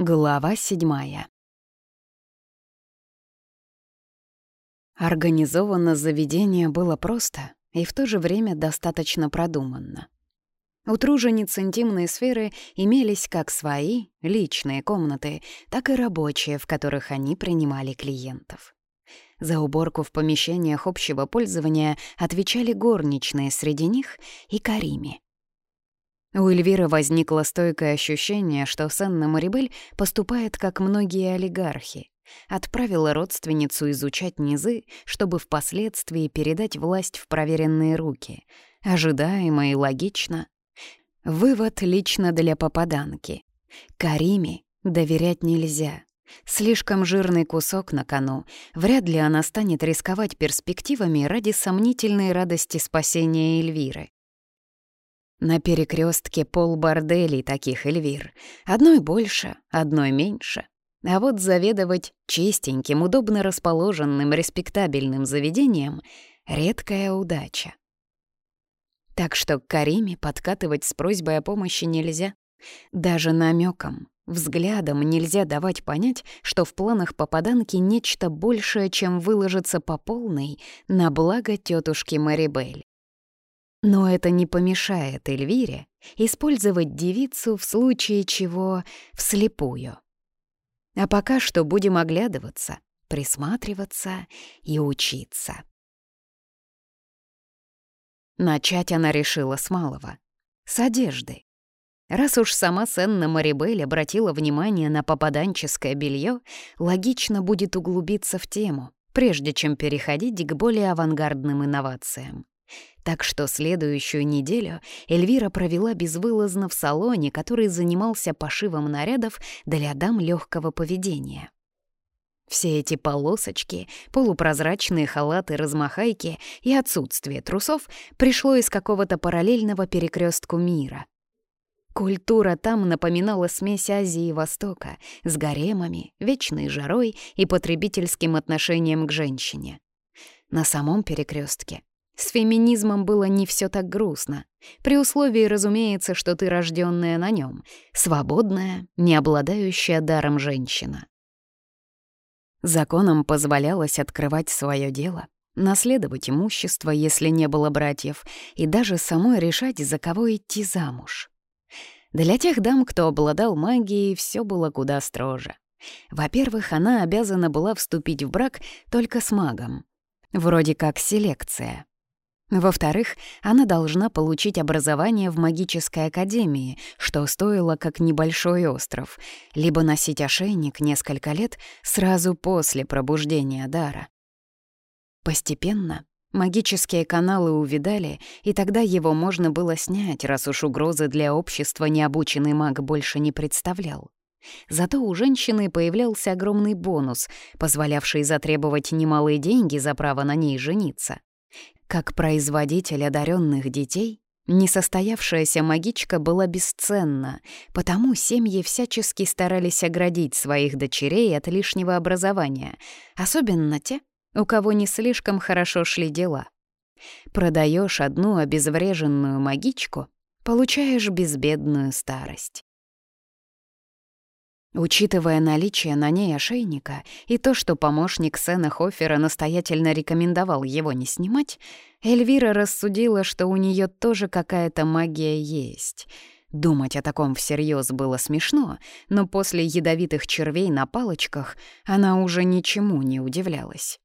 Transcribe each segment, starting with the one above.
Глава седьмая. Организовано заведение было просто и в то же время достаточно продуманно. У тружениц интимной сферы имелись как свои, личные комнаты, так и рабочие, в которых они принимали клиентов. За уборку в помещениях общего пользования отвечали горничные среди них и Карими. У Эльвиры возникло стойкое ощущение, что Сенна Марибель поступает, как многие олигархи. Отправила родственницу изучать низы, чтобы впоследствии передать власть в проверенные руки. Ожидаемо и логично, Вывод лично для попаданки. Кариме доверять нельзя. Слишком жирный кусок на кону. Вряд ли она станет рисковать перспективами ради сомнительной радости спасения Эльвиры. На перекрестке пол борделей таких Эльвир. Одной больше, одной меньше. А вот заведовать чистеньким, удобно расположенным, респектабельным заведением — редкая удача. Так что к Кариме подкатывать с просьбой о помощи нельзя. Даже намеком, взглядом нельзя давать понять, что в планах попаданки нечто большее, чем выложиться по полной на благо тетушки Марибель. Но это не помешает Эльвире использовать девицу в случае чего вслепую. А пока что будем оглядываться, присматриваться и учиться. Начать она решила с малого. С одежды. Раз уж сама Сенна Марибель обратила внимание на попаданческое белье, логично будет углубиться в тему, прежде чем переходить к более авангардным инновациям. Так что следующую неделю Эльвира провела безвылазно в салоне, который занимался пошивом нарядов для дам легкого поведения. Все эти полосочки, полупрозрачные халаты-размахайки и отсутствие трусов пришло из какого-то параллельного перекрестку мира. Культура там напоминала смесь Азии и Востока с гаремами, вечной жарой и потребительским отношением к женщине. На самом перекрестке с феминизмом было не все так грустно, при условии, разумеется, что ты рожденная на нем, свободная, не обладающая даром женщина. Законом позволялось открывать свое дело, наследовать имущество, если не было братьев, и даже самой решать, за кого идти замуж. Для тех дам, кто обладал магией, все было куда строже. Во-первых, она обязана была вступить в брак только с магом. Вроде как селекция. Во-вторых, она должна получить образование в магической академии, что стоило как небольшой остров, либо носить ошейник несколько лет сразу после пробуждения дара. Постепенно магические каналы увидали, и тогда его можно было снять, раз уж угрозы для общества необученный маг больше не представлял. Зато у женщины появлялся огромный бонус, позволявший затребовать немалые деньги за право на ней жениться. Как производитель одаренных детей, несостоявшаяся магичка была бесценна, потому семьи всячески старались оградить своих дочерей от лишнего образования, особенно те, у кого не слишком хорошо шли дела. Продаешь одну обезвреженную магичку, получаешь безбедную старость. Учитывая наличие на ней ошейника и то, что помощник Сэна Хофера настоятельно рекомендовал его не снимать, Эльвира рассудила, что у нее тоже какая-то магия есть. Думать о таком всерьез было смешно, но после ядовитых червей на палочках она уже ничему не удивлялась.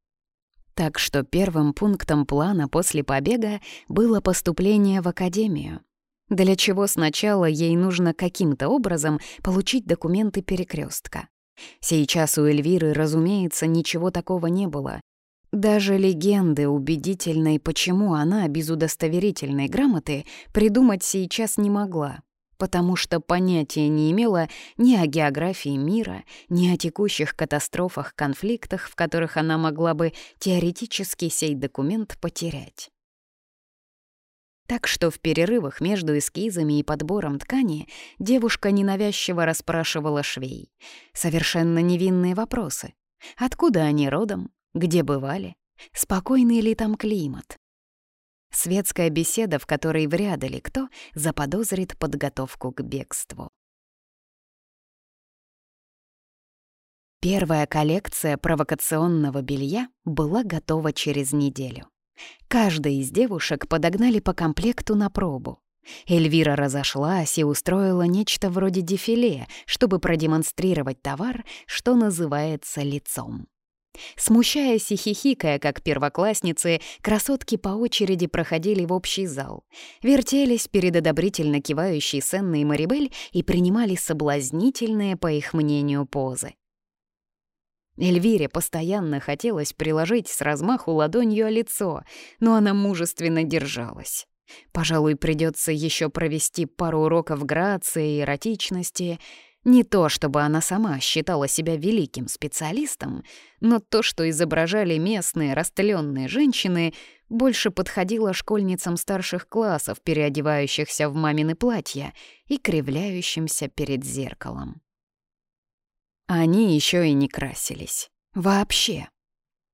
Так что первым пунктом плана после побега было поступление в академию — для чего сначала ей нужно каким-то образом получить документы перекрестка. Сейчас у Эльвиры, разумеется, ничего такого не было. Даже легенды убедительной, почему она без удостоверительной грамоты придумать сейчас не могла, потому что понятия не имела ни о географии мира, ни о текущих катастрофах, конфликтах, в которых она могла бы теоретически сей документ потерять. Так что в перерывах между эскизами и подбором ткани девушка ненавязчиво расспрашивала швей. Совершенно невинные вопросы. Откуда они родом? Где бывали? Спокойный ли там климат? Светская беседа, в которой вряд ли кто заподозрит подготовку к бегству. Первая коллекция провокационного белья была готова через неделю. Каждой из девушек подогнали по комплекту на пробу. Эльвира разошлась и устроила нечто вроде дефиле, чтобы продемонстрировать товар, что называется лицом. Смущаясь и хихикая, как первоклассницы, красотки по очереди проходили в общий зал, вертелись перед одобрительно кивающей Сенной Марибель и принимали соблазнительные, по их мнению, позы. Эльвире постоянно хотелось приложить с размаху ладонью о лицо, но она мужественно держалась. Пожалуй, придется еще провести пару уроков грации и эротичности. Не то, чтобы она сама считала себя великим специалистом, но то, что изображали местные растленные женщины, больше подходило школьницам старших классов, переодевающихся в мамины платья и кривляющимся перед зеркалом. Они еще и не красились. Вообще.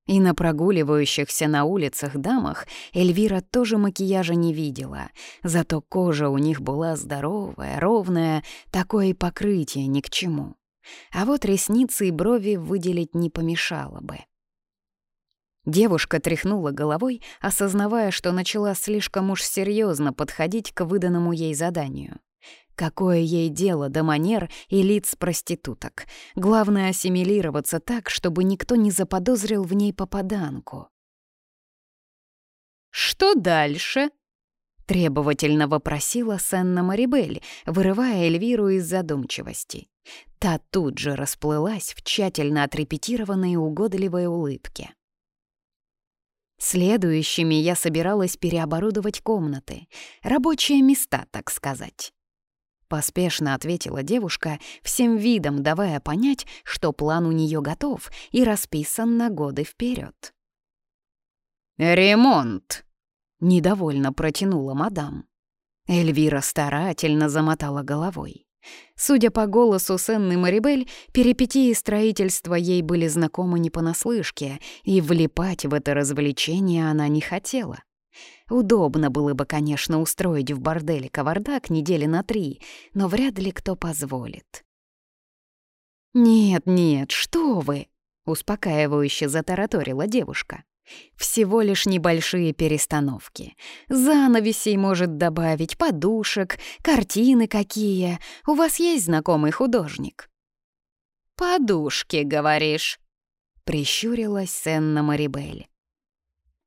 И на прогуливающихся на улицах дамах Эльвира тоже макияжа не видела, зато кожа у них была здоровая, ровная, такое покрытие ни к чему. А вот ресницы и брови выделить не помешало бы. Девушка тряхнула головой, осознавая, что начала слишком уж серьезно подходить к выданному ей заданию. Какое ей дело до манер и лиц проституток? Главное — ассимилироваться так, чтобы никто не заподозрил в ней попаданку. «Что дальше?» — требовательно вопросила Сенна Марибель, вырывая Эльвиру из задумчивости. Та тут же расплылась в тщательно отрепетированной угодливой улыбке. Следующими я собиралась переоборудовать комнаты, рабочие места, так сказать. Поспешно ответила девушка, всем видом давая понять, что план у нее готов и расписан на годы вперед. «Ремонт!» — недовольно протянула мадам. Эльвира старательно замотала головой. Судя по голосу Сенны Марибель, перипетии строительства ей были знакомы не понаслышке, и влипать в это развлечение она не хотела. Удобно было бы, конечно, устроить в борделе кавардак недели на три, но вряд ли кто позволит. «Нет, нет, что вы!» — успокаивающе затараторила девушка. «Всего лишь небольшие перестановки. Занавесей может добавить, подушек, картины какие. У вас есть знакомый художник?» «Подушки, говоришь?» — прищурилась Сенна Марибель.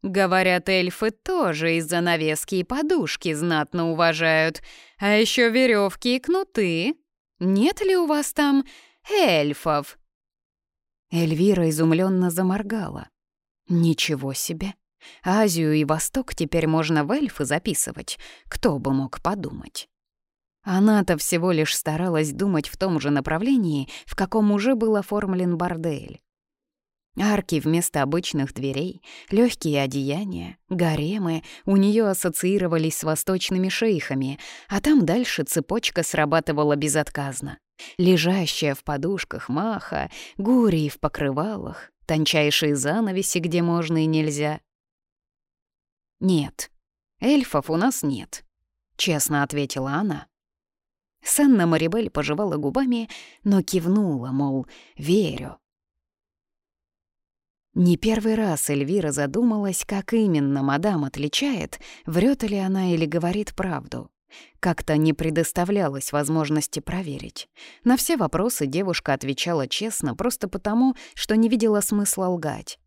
Говорят, эльфы тоже из-за навески и подушки знатно уважают. А еще веревки и кнуты. Нет ли у вас там эльфов?» Эльвира изумленно заморгала. «Ничего себе! Азию и Восток теперь можно в эльфы записывать. Кто бы мог подумать?» Она-то всего лишь старалась думать в том же направлении, в каком уже был оформлен бордель. Арки вместо обычных дверей, легкие одеяния, гаремы у нее ассоциировались с восточными шейхами, а там дальше цепочка срабатывала безотказно. Лежащая в подушках маха, гурии в покрывалах, тончайшие занавеси, где можно и нельзя. «Нет, эльфов у нас нет», — честно ответила она. Санна Марибель пожевала губами, но кивнула, мол, верю. Не первый раз Эльвира задумалась, как именно мадам отличает, врет ли она или говорит правду. Как-то не предоставлялось возможности проверить. На все вопросы девушка отвечала честно просто потому, что не видела смысла лгать.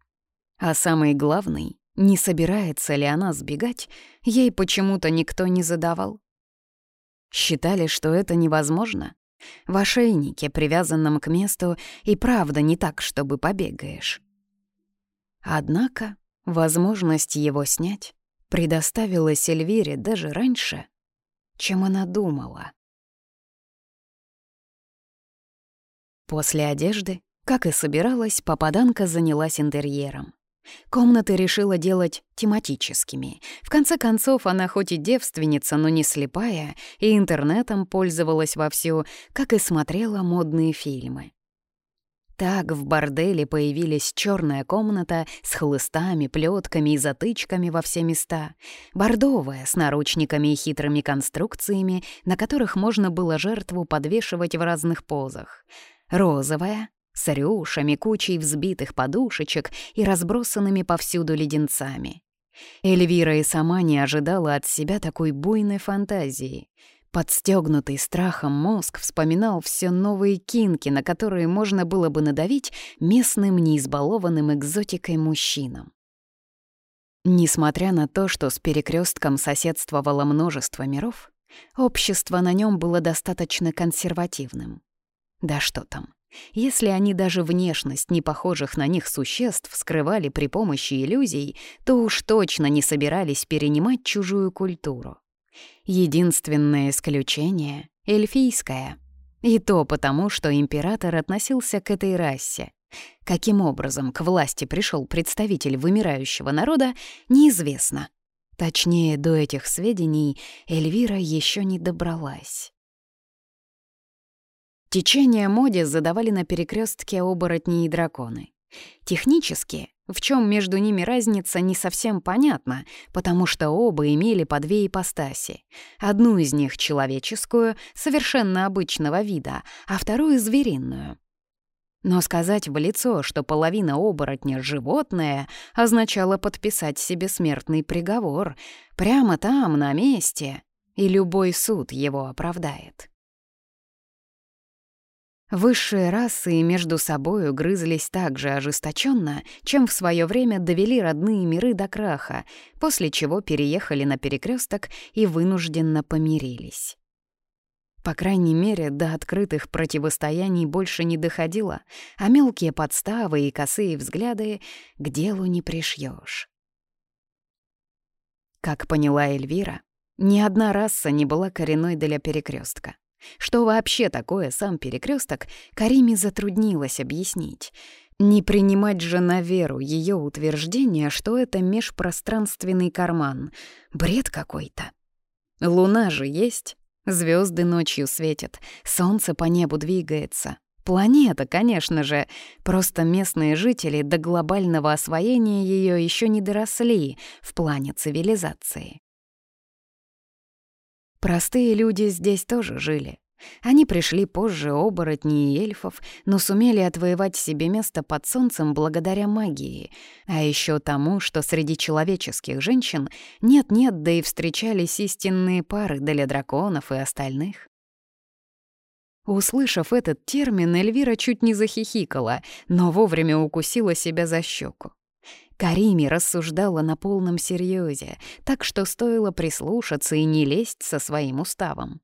А самый главный, не собирается ли она сбегать, ей почему-то никто не задавал. Считали, что это невозможно. В ошейнике, привязанном к месту, и правда не так, чтобы побегаешь. Однако возможность его снять предоставила Сильвире даже раньше, чем она думала. После одежды, как и собиралась, попаданка занялась интерьером. Комнаты решила делать тематическими. В конце концов, она хоть и девственница, но не слепая, и интернетом пользовалась вовсю, как и смотрела модные фильмы. Так в борделе появились черная комната с хлыстами, плетками и затычками во все места, бордовая с наручниками и хитрыми конструкциями, на которых можно было жертву подвешивать в разных позах, розовая с рюшами, кучей взбитых подушечек и разбросанными повсюду леденцами. Эльвира и сама не ожидала от себя такой буйной фантазии. Подстегнутый страхом мозг вспоминал все новые кинки, на которые можно было бы надавить местным неизбалованным экзотикой мужчинам. Несмотря на то, что с перекрестком соседствовало множество миров, общество на нем было достаточно консервативным. Да что там, если они даже внешность непохожих на них существ скрывали при помощи иллюзий, то уж точно не собирались перенимать чужую культуру. Единственное исключение — эльфийское. И то потому, что император относился к этой расе. Каким образом к власти пришел представитель вымирающего народа, неизвестно. Точнее, до этих сведений Эльвира еще не добралась. Течение моде задавали на перекрестке оборотни и драконы. Технически, в чем между ними разница, не совсем понятно, потому что оба имели по две ипостаси. Одну из них — человеческую, совершенно обычного вида, а вторую — звериную. Но сказать в лицо, что половина оборотня — животное, означало подписать себе смертный приговор. Прямо там, на месте. И любой суд его оправдает. Высшие расы между собою грызлись так же ожесточенно, чем в свое время довели родные миры до краха, после чего переехали на перекресток и вынужденно помирились. По крайней мере, до открытых противостояний больше не доходило, а мелкие подставы и косые взгляды к делу не пришьешь. Как поняла Эльвира, ни одна раса не была коренной для перекрестка. Что вообще такое сам перекресток, Кариме затруднилось объяснить. Не принимать же на веру ее утверждение, что это межпространственный карман. Бред какой-то. Луна же есть, звезды ночью светят, солнце по небу двигается. Планета, конечно же, просто местные жители до глобального освоения ее еще не доросли в плане цивилизации. Простые люди здесь тоже жили. Они пришли позже оборотней и эльфов, но сумели отвоевать себе место под солнцем благодаря магии, а еще тому, что среди человеческих женщин нет-нет, да и встречались истинные пары для драконов и остальных. Услышав этот термин, Эльвира чуть не захихикала, но вовремя укусила себя за щеку. Карими рассуждала на полном серьезе, так что стоило прислушаться и не лезть со своим уставом.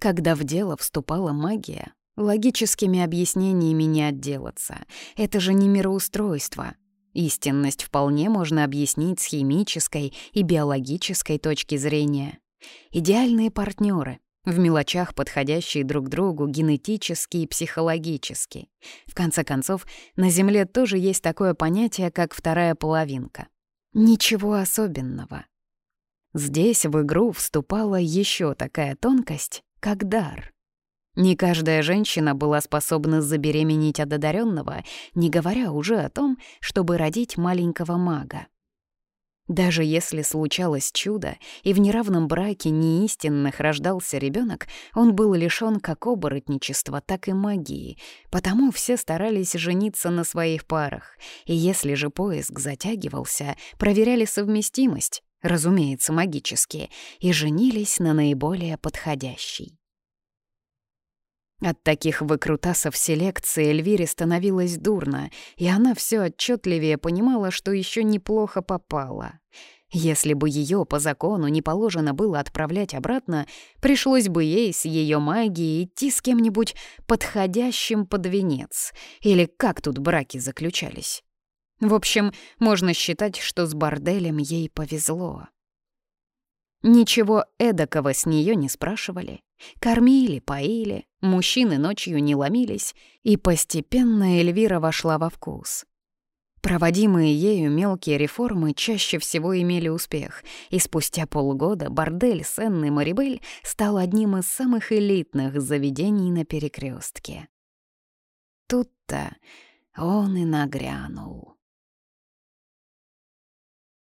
Когда в дело вступала магия, логическими объяснениями не отделаться. Это же не мироустройство. Истинность вполне можно объяснить с химической и биологической точки зрения. Идеальные партнеры, в мелочах подходящие друг другу генетически и психологически. В конце концов, на Земле тоже есть такое понятие, как вторая половинка. Ничего особенного. Здесь в игру вступала еще такая тонкость, как дар. Не каждая женщина была способна забеременеть от одаренного, не говоря уже о том, чтобы родить маленького мага. Даже если случалось чудо, и в неравном браке неистинных рождался ребенок, он был лишён как оборотничества, так и магии, потому все старались жениться на своих парах, и если же поиск затягивался, проверяли совместимость, разумеется, магически, и женились на наиболее подходящей. От таких выкрутасов селекции Эльвире становилось дурно, и она все отчетливее понимала, что еще неплохо попала. Если бы ее по закону не положено было отправлять обратно, пришлось бы ей с ее магией идти с кем-нибудь подходящим под венец. Или как тут браки заключались. В общем, можно считать, что с борделем ей повезло. Ничего эдакого с нее не спрашивали. Кормили, поили, мужчины ночью не ломились, и постепенно Эльвира вошла во вкус. Проводимые ею мелкие реформы чаще всего имели успех, и спустя полгода бордель Сенны Марибель стал одним из самых элитных заведений на перекрестке. Тут-то он и нагрянул.